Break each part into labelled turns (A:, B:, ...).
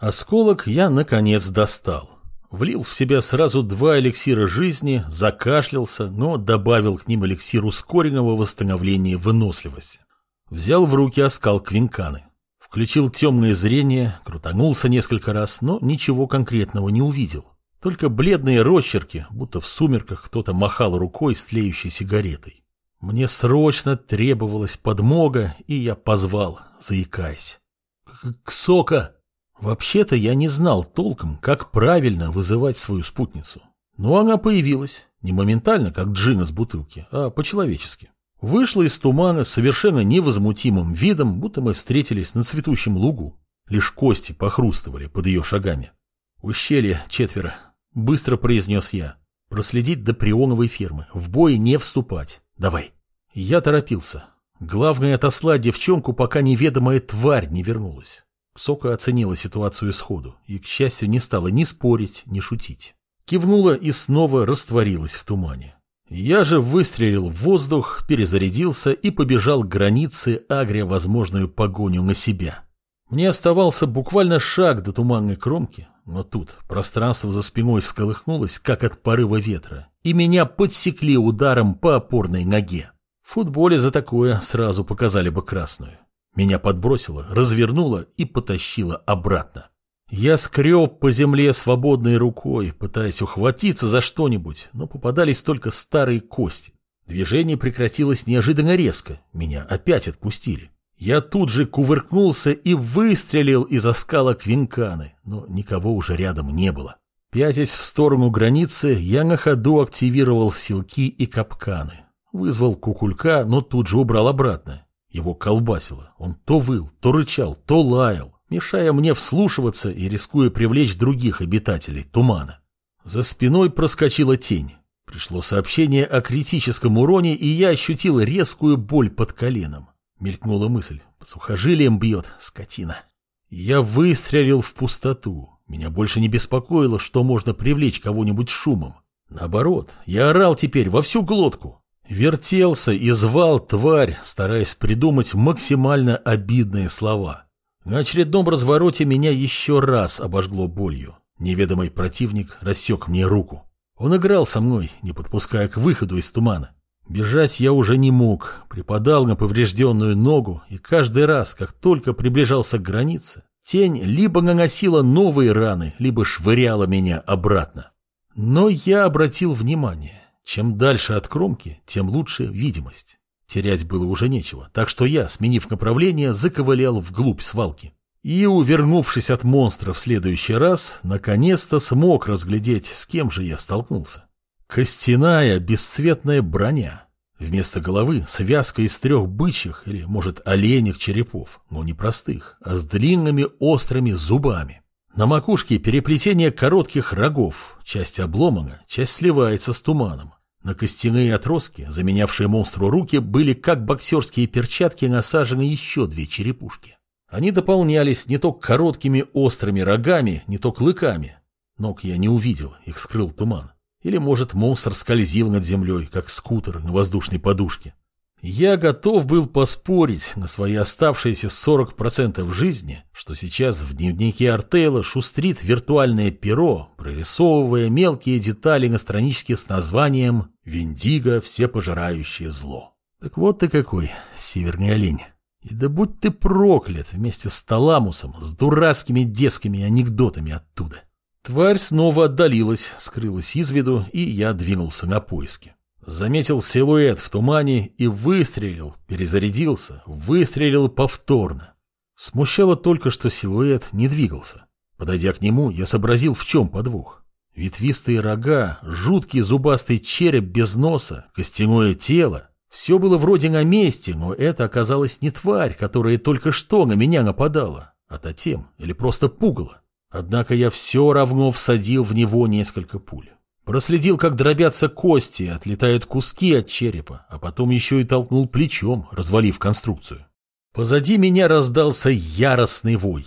A: Осколок я, наконец, достал. Влил в себя сразу два эликсира жизни, закашлялся, но добавил к ним эликсир ускоренного восстановления выносливости. Взял в руки оскал квинканы. Включил темное зрение, крутанулся несколько раз, но ничего конкретного не увидел. Только бледные росчерки, будто в сумерках кто-то махал рукой с тлеющей сигаретой. Мне срочно требовалась подмога, и я позвал, заикаясь. «Ксока!» Вообще-то я не знал толком, как правильно вызывать свою спутницу. Но она появилась, не моментально, как джина с бутылки, а по-человечески. Вышла из тумана совершенно невозмутимым видом, будто мы встретились на цветущем лугу. Лишь кости похрустывали под ее шагами. «Ущелье четверо», — быстро произнес я. «Проследить до прионовой фермы, в бой не вступать. Давай». Я торопился. Главное отослать девчонку, пока неведомая тварь не вернулась. Сока оценила ситуацию сходу и, к счастью, не стала ни спорить, ни шутить. Кивнула и снова растворилась в тумане. Я же выстрелил в воздух, перезарядился и побежал к границе, агря возможную погоню на себя. Мне оставался буквально шаг до туманной кромки, но тут пространство за спиной всколыхнулось, как от порыва ветра, и меня подсекли ударом по опорной ноге. В футболе за такое сразу показали бы красную. Меня подбросило, развернуло и потащило обратно. Я скреб по земле свободной рукой, пытаясь ухватиться за что-нибудь, но попадались только старые кости. Движение прекратилось неожиданно резко, меня опять отпустили. Я тут же кувыркнулся и выстрелил из оскала квинканы, но никого уже рядом не было. Пятясь в сторону границы, я на ходу активировал силки и капканы. Вызвал кукулька, но тут же убрал обратно. Его колбасило. Он то выл, то рычал, то лаял, мешая мне вслушиваться и рискуя привлечь других обитателей тумана. За спиной проскочила тень. Пришло сообщение о критическом уроне, и я ощутил резкую боль под коленом. Мелькнула мысль. По сухожилиям бьет, скотина. Я выстрелил в пустоту. Меня больше не беспокоило, что можно привлечь кого-нибудь шумом. Наоборот, я орал теперь во всю глотку. Вертелся и звал тварь, стараясь придумать максимально обидные слова. На очередном развороте меня еще раз обожгло болью. Неведомый противник рассек мне руку. Он играл со мной, не подпуская к выходу из тумана. Бежать я уже не мог, припадал на поврежденную ногу, и каждый раз, как только приближался к границе, тень либо наносила новые раны, либо швыряла меня обратно. Но я обратил внимание. Чем дальше от кромки, тем лучше видимость. Терять было уже нечего, так что я, сменив направление, заковылял вглубь свалки. И, увернувшись от монстра в следующий раз, наконец-то смог разглядеть, с кем же я столкнулся. Костяная бесцветная броня. Вместо головы связка из трех бычьих или, может, оленях черепов, но не простых, а с длинными острыми зубами. На макушке переплетение коротких рогов, часть обломана, часть сливается с туманом. На костяные отростки, заменявшие монстру руки, были как боксерские перчатки насажены еще две черепушки. Они дополнялись не то короткими острыми рогами, не то клыками. Ног я не увидел, их скрыл туман. Или, может, монстр скользил над землей, как скутер на воздушной подушке. Я готов был поспорить на свои оставшиеся 40% жизни, что сейчас в дневнике Артейла шустрит виртуальное перо, прорисовывая мелкие детали на страничке с названием «Виндиго – всепожирающее зло». Так вот ты какой, северный олень. И да будь ты проклят вместе с Таламусом, с дурацкими детскими анекдотами оттуда. Тварь снова отдалилась, скрылась из виду, и я двинулся на поиски. Заметил силуэт в тумане и выстрелил, перезарядился, выстрелил повторно. Смущало только, что силуэт не двигался. Подойдя к нему, я сообразил, в чем подвох. Ветвистые рога, жуткий зубастый череп без носа, костяное тело. Все было вроде на месте, но это оказалось не тварь, которая только что на меня нападала, а тотем или просто пугало. Однако я все равно всадил в него несколько пуль. Проследил, как дробятся кости, отлетают куски от черепа, а потом еще и толкнул плечом, развалив конструкцию. Позади меня раздался яростный вой.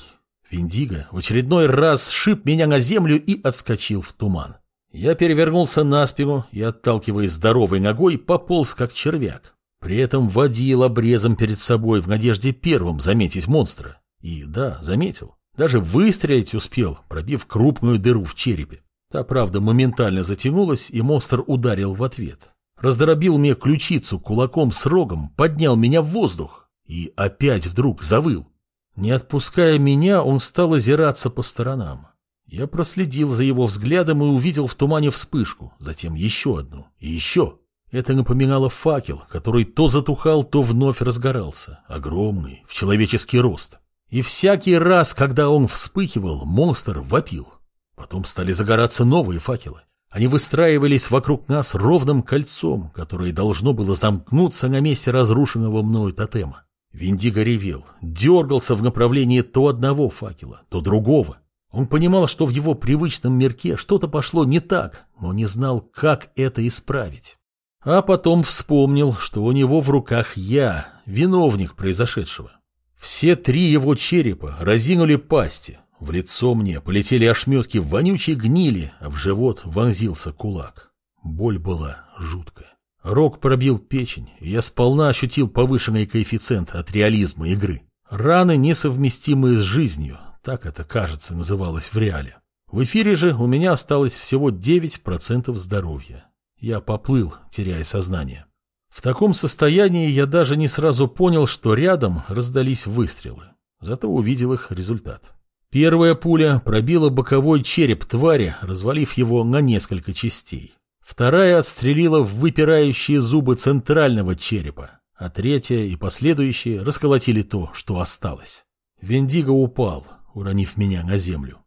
A: Виндиго в очередной раз сшиб меня на землю и отскочил в туман. Я перевернулся на спину и, отталкиваясь здоровой ногой, пополз как червяк. При этом водил обрезом перед собой в надежде первым заметить монстра. И да, заметил. Даже выстрелить успел, пробив крупную дыру в черепе. Та, правда, моментально затянулась, и монстр ударил в ответ. Раздробил мне ключицу кулаком с рогом, поднял меня в воздух и опять вдруг завыл. Не отпуская меня, он стал озираться по сторонам. Я проследил за его взглядом и увидел в тумане вспышку, затем еще одну и еще. Это напоминало факел, который то затухал, то вновь разгорался, огромный, в человеческий рост. И всякий раз, когда он вспыхивал, монстр вопил. Потом стали загораться новые факелы. Они выстраивались вокруг нас ровным кольцом, которое должно было замкнуться на месте разрушенного мною тотема. Виндиго ревел, дергался в направлении то одного факела, то другого. Он понимал, что в его привычном мирке что-то пошло не так, но не знал, как это исправить. А потом вспомнил, что у него в руках я, виновник произошедшего. Все три его черепа разинули пасти. В лицо мне полетели ошметки вонючей гнили, а в живот вонзился кулак. Боль была жуткая. Рог пробил печень, и я сполна ощутил повышенный коэффициент от реализма игры. Раны, несовместимые с жизнью, так это, кажется, называлось в реале. В эфире же у меня осталось всего 9% здоровья. Я поплыл, теряя сознание. В таком состоянии я даже не сразу понял, что рядом раздались выстрелы. Зато увидел их результат. Первая пуля пробила боковой череп твари, развалив его на несколько частей. Вторая отстрелила в выпирающие зубы центрального черепа, а третья и последующие расколотили то, что осталось. Вендиго упал, уронив меня на землю.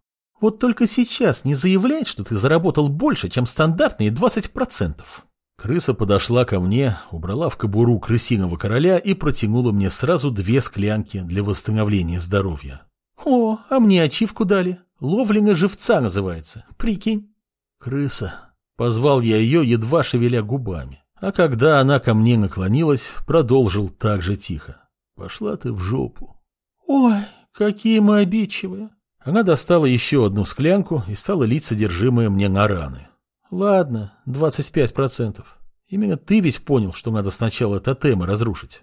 A: Вот только сейчас не заявляй, что ты заработал больше, чем стандартные 20%. Крыса подошла ко мне, убрала в кобуру крысиного короля и протянула мне сразу две склянки для восстановления здоровья. О, а мне ачивку дали. Ловля живца называется. Прикинь. Крыса. Позвал я ее, едва шевеля губами. А когда она ко мне наклонилась, продолжил так же тихо. Пошла ты в жопу. Ой, какие мы обидчивые. Она достала еще одну склянку и стала лить содержимое мне на раны. Ладно, 25%. Именно ты ведь понял, что надо сначала тотемы разрушить.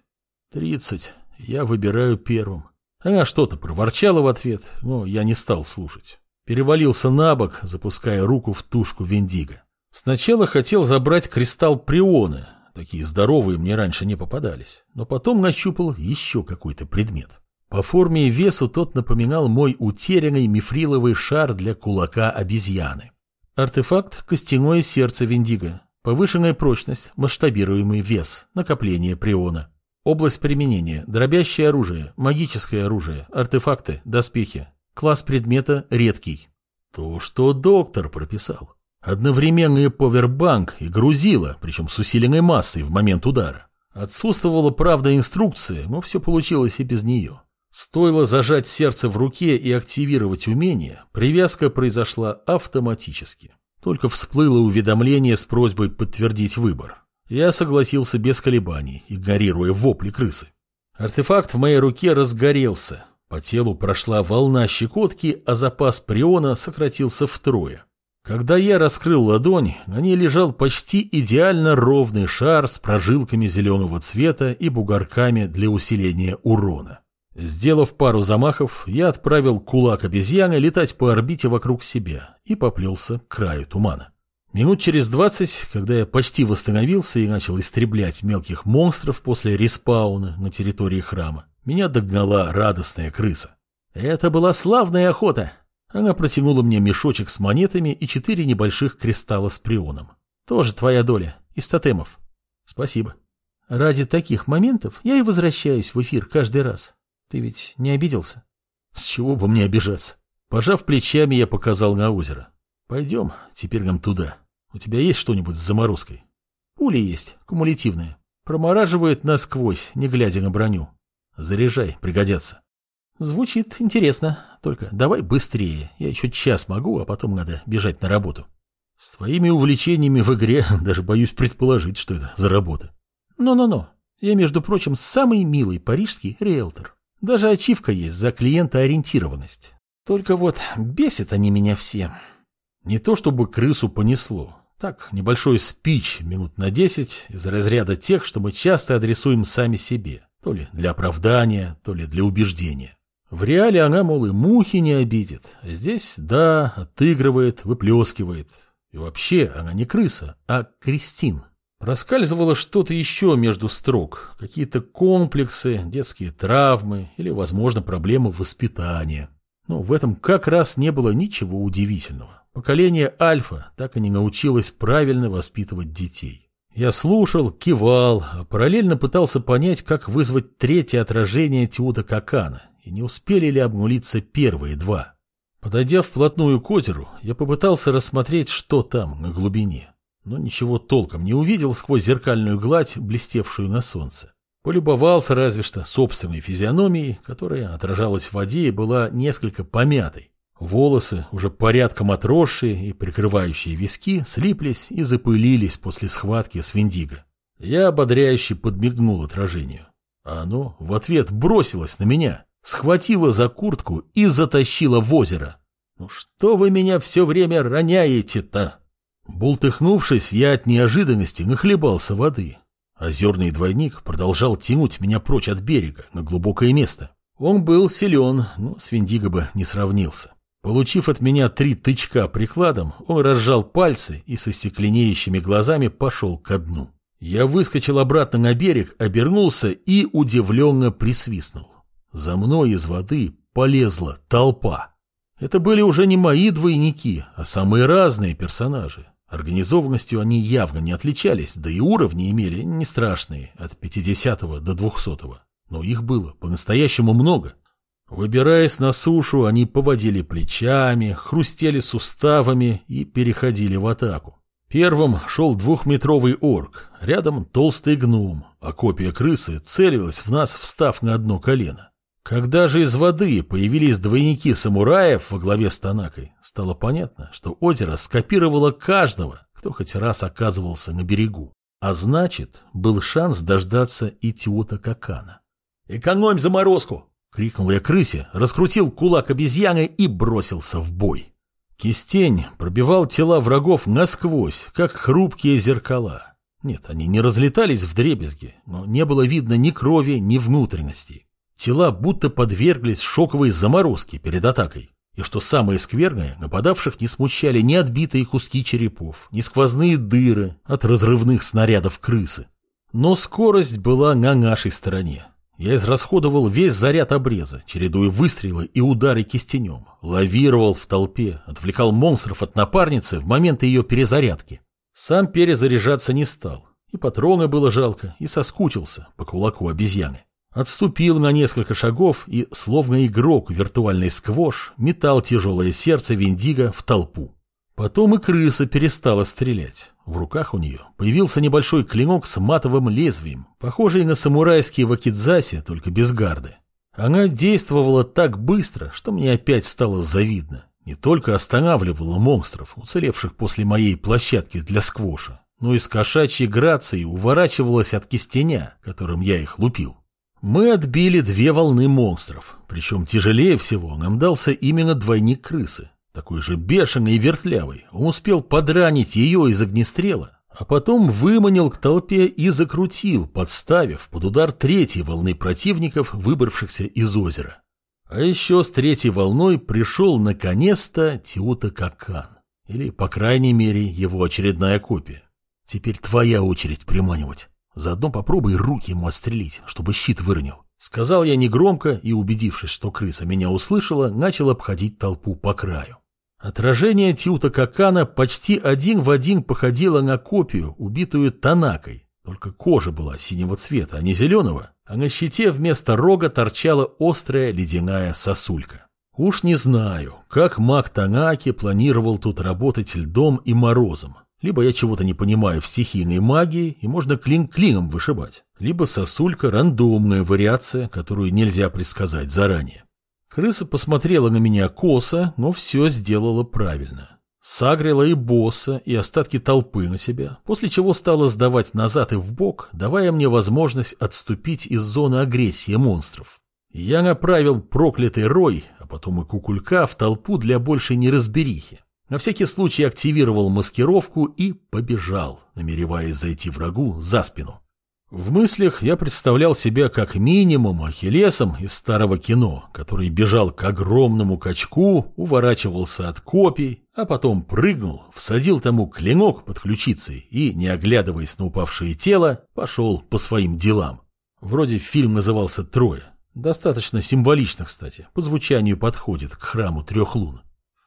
A: 30. Я выбираю первым. Она что-то проворчала в ответ, но я не стал слушать. Перевалился на бок, запуская руку в тушку Вендиго. Сначала хотел забрать кристалл прионы, такие здоровые мне раньше не попадались, но потом нащупал еще какой-то предмет. По форме и весу тот напоминал мой утерянный мифриловый шар для кулака обезьяны. Артефакт – костяное сердце Виндиго. Повышенная прочность, масштабируемый вес, накопление приона. Область применения – дробящее оружие, магическое оружие, артефакты, доспехи. Класс предмета – редкий. То, что доктор прописал. Одновременно и повербанк, и грузило, причем с усиленной массой в момент удара. Отсутствовала, правда, инструкция, но все получилось и без нее. Стоило зажать сердце в руке и активировать умение, привязка произошла автоматически. Только всплыло уведомление с просьбой подтвердить выбор. Я согласился без колебаний, игнорируя вопли крысы. Артефакт в моей руке разгорелся. По телу прошла волна щекотки, а запас приона сократился втрое. Когда я раскрыл ладонь, на ней лежал почти идеально ровный шар с прожилками зеленого цвета и бугорками для усиления урона. Сделав пару замахов, я отправил кулак обезьяны летать по орбите вокруг себя и поплелся к краю тумана. Минут через двадцать, когда я почти восстановился и начал истреблять мелких монстров после респауна на территории храма, меня догнала радостная крыса. Это была славная охота. Она протянула мне мешочек с монетами и четыре небольших кристалла с прионом. Тоже твоя доля, из тотемов. Спасибо. Ради таких моментов я и возвращаюсь в эфир каждый раз. Ты ведь не обиделся? С чего бы мне обижаться? Пожав плечами, я показал на озеро. Пойдем, теперь нам туда. У тебя есть что-нибудь с заморозкой? Пули есть, кумулятивные. Промораживают насквозь, не глядя на броню. Заряжай, пригодятся. Звучит интересно, только давай быстрее. Я еще час могу, а потом надо бежать на работу. С твоими увлечениями в игре даже боюсь предположить, что это за работа. Но-но-но. Я, между прочим, самый милый парижский риэлтор. Даже ачивка есть за клиентоориентированность. Только вот бесят они меня все. Не то чтобы крысу понесло. Так, небольшой спич минут на десять из разряда тех, что мы часто адресуем сами себе. То ли для оправдания, то ли для убеждения. В реале она, мол, и мухи не обидит, а здесь, да, отыгрывает, выплескивает. И вообще она не крыса, а Кристин. Раскальзывало что-то еще между строк, какие-то комплексы, детские травмы или, возможно, проблемы воспитания. Но в этом как раз не было ничего удивительного. Поколение Альфа так и не научилось правильно воспитывать детей. Я слушал, кивал, а параллельно пытался понять, как вызвать третье отражение Тиута Какана, и не успели ли обнулиться первые два. Подойдя вплотную к озеру, я попытался рассмотреть, что там на глубине но ничего толком не увидел сквозь зеркальную гладь, блестевшую на солнце. Полюбовался разве что собственной физиономией, которая отражалась в воде и была несколько помятой. Волосы, уже порядком отросшие и прикрывающие виски, слиплись и запылились после схватки с Виндиго. Я ободряюще подмигнул отражению. А оно в ответ бросилось на меня, схватило за куртку и затащило в озеро. «Ну что вы меня все время роняете-то?» Бултыхнувшись, я от неожиданности нахлебался воды. Озерный двойник продолжал тянуть меня прочь от берега, на глубокое место. Он был силен, но с Виндиго бы не сравнился. Получив от меня три тычка прикладом, он разжал пальцы и со стекленеющими глазами пошел ко дну. Я выскочил обратно на берег, обернулся и удивленно присвистнул. За мной из воды полезла толпа. Это были уже не мои двойники, а самые разные персонажи. Организованностью они явно не отличались, да и уровни имели не страшные, от 50 до 200 -го. Но их было по-настоящему много. Выбираясь на сушу, они поводили плечами, хрустели суставами и переходили в атаку. Первым шел двухметровый орк, рядом толстый гном, а копия крысы целилась в нас, встав на одно колено. Когда же из воды появились двойники самураев во главе с Танакой, стало понятно, что озеро скопировало каждого, кто хоть раз оказывался на берегу. А значит, был шанс дождаться и Тиота Какана. «Экономь заморозку!» — крикнул я крысе, раскрутил кулак обезьяны и бросился в бой. Кистень пробивал тела врагов насквозь, как хрупкие зеркала. Нет, они не разлетались в дребезги, но не было видно ни крови, ни внутренностей. Тела будто подверглись шоковой заморозке перед атакой. И что самое скверное, нападавших не смущали ни отбитые куски черепов, ни сквозные дыры от разрывных снарядов крысы. Но скорость была на нашей стороне. Я израсходовал весь заряд обреза, чередуя выстрелы и удары кистенем, лавировал в толпе, отвлекал монстров от напарницы в момент ее перезарядки. Сам перезаряжаться не стал, и патроны было жалко, и соскучился по кулаку обезьяны. Отступил на несколько шагов и, словно игрок виртуальный сквош, метал тяжелое сердце Виндиго в толпу. Потом и крыса перестала стрелять. В руках у нее появился небольшой клинок с матовым лезвием, похожий на самурайские вакидзаси, только без гарды. Она действовала так быстро, что мне опять стало завидно. Не только останавливала монстров, уцелевших после моей площадки для сквоша, но и с кошачьей грацией уворачивалась от кистеня, которым я их лупил. Мы отбили две волны монстров, причем тяжелее всего нам дался именно двойник крысы. Такой же бешеный и вертлявый, он успел подранить ее из огнестрела, а потом выманил к толпе и закрутил, подставив под удар третьей волны противников, выбравшихся из озера. А еще с третьей волной пришел наконец-то Тиута Какан, или, по крайней мере, его очередная копия. Теперь твоя очередь приманивать. Заодно попробуй руки ему отстрелить, чтобы щит выронил. Сказал я негромко и, убедившись, что крыса меня услышала, начал обходить толпу по краю. Отражение Тиута Какана почти один в один походило на копию, убитую Танакой. Только кожа была синего цвета, а не зеленого, а на щите вместо рога торчала острая ледяная сосулька. Уж не знаю, как маг Танаки планировал тут работать льдом и морозом. Либо я чего-то не понимаю в стихийной магии, и можно клин клином вышибать. Либо сосулька – рандомная вариация, которую нельзя предсказать заранее. Крыса посмотрела на меня косо, но все сделала правильно. Сагрила и босса, и остатки толпы на себя, после чего стала сдавать назад и в бок, давая мне возможность отступить из зоны агрессии монстров. Я направил проклятый рой, а потом и кукулька в толпу для большей неразберихи. На всякий случай активировал маскировку и побежал, намереваясь зайти врагу за спину. В мыслях я представлял себя как минимум Ахиллесом из старого кино, который бежал к огромному качку, уворачивался от копий, а потом прыгнул, всадил тому клинок под ключицей и, не оглядываясь на упавшее тело, пошел по своим делам. Вроде фильм назывался «Трое». Достаточно символично, кстати, по звучанию подходит к храму трех лун.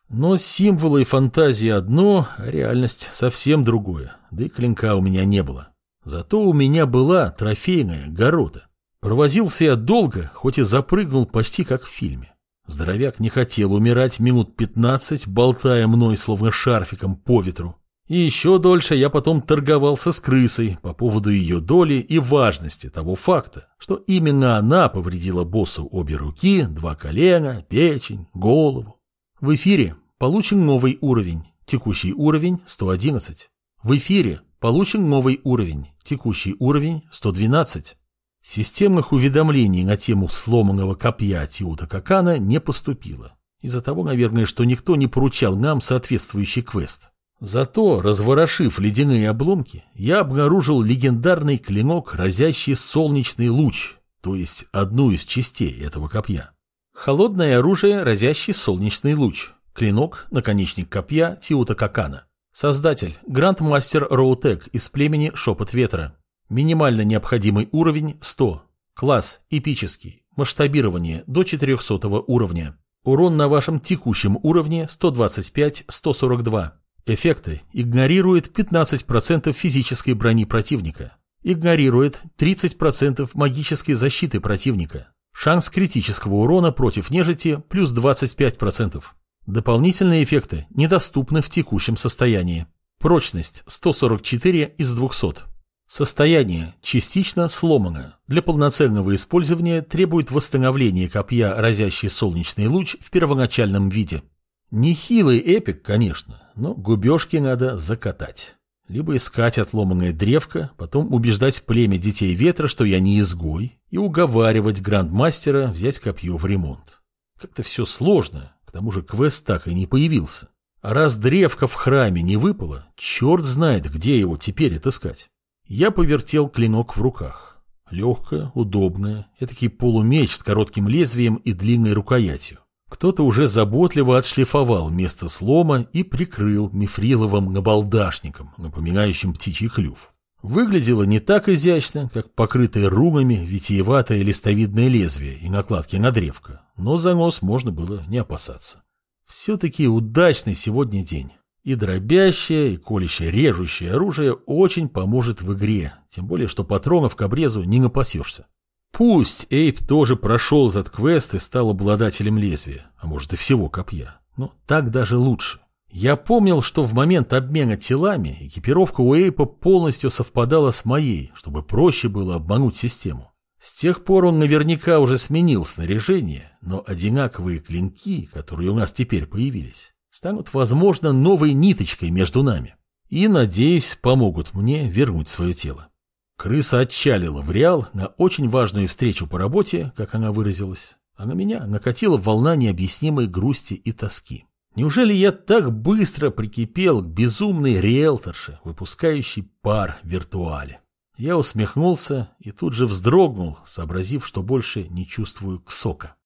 A: Но символы и фантазии одно, а реальность совсем другое, да и клинка у меня не было. Зато у меня была трофейная города. Провозился я долго, хоть и запрыгнул почти как в фильме. Здоровяк не хотел умирать минут пятнадцать, болтая мной словно шарфиком по ветру. И еще дольше я потом торговался с крысой по поводу ее доли и важности того факта, что именно она повредила боссу обе руки, два колена, печень, голову. В эфире получен новый уровень, текущий уровень 111. В эфире Получен новый уровень, текущий уровень 112. Системных уведомлений на тему сломанного копья Тиута Какана не поступило. Из-за того, наверное, что никто не поручал нам соответствующий квест. Зато, разворошив ледяные обломки, я обнаружил легендарный клинок, разящий солнечный луч, то есть одну из частей этого копья. Холодное оружие, разящий солнечный луч. Клинок, наконечник копья Тиута Какана. Создатель – Грандмастер Роутек из племени Шепот Ветра. Минимально необходимый уровень – 100. Класс – эпический. Масштабирование – до 400 уровня. Урон на вашем текущем уровне – 125-142. Эффекты игнорирует 15% физической брони противника. Игнорирует 30% магической защиты противника. Шанс критического урона против нежити плюс 25%. Дополнительные эффекты недоступны в текущем состоянии. Прочность 144 из 200. Состояние частично сломано. Для полноценного использования требует восстановления копья, разящий солнечный луч в первоначальном виде. Нехилый эпик, конечно, но губежки надо закатать. Либо искать отломанное древко, потом убеждать племя детей ветра, что я не изгой, и уговаривать грандмастера взять копье в ремонт. Как-то все сложно, тому же квест так и не появился. А раз древко в храме не выпало, черт знает, где его теперь отыскать. Я повертел клинок в руках. Легкое, удобное, этакий полумеч с коротким лезвием и длинной рукоятью. Кто-то уже заботливо отшлифовал место слома и прикрыл мифриловым набалдашником, напоминающим птичий клюв. Выглядело не так изящно, как покрытое румами витиеватое листовидное лезвие и накладки на древко, но за нос можно было не опасаться. Все-таки удачный сегодня день. И дробящее, и колющее, режущее оружие очень поможет в игре, тем более, что патронов к обрезу не напасешься. Пусть Эйп тоже прошел этот квест и стал обладателем лезвия, а может и всего копья, но так даже лучше. Я помнил, что в момент обмена телами экипировка у Эйпа полностью совпадала с моей, чтобы проще было обмануть систему. С тех пор он наверняка уже сменил снаряжение, но одинаковые клинки, которые у нас теперь появились, станут, возможно, новой ниточкой между нами. И, надеюсь, помогут мне вернуть свое тело. Крыса отчалила в Реал на очень важную встречу по работе, как она выразилась, а на меня накатила волна необъяснимой грусти и тоски. Неужели я так быстро прикипел к безумной риэлторше, выпускающей пар в виртуале? Я усмехнулся и тут же вздрогнул, сообразив, что больше не чувствую ксока.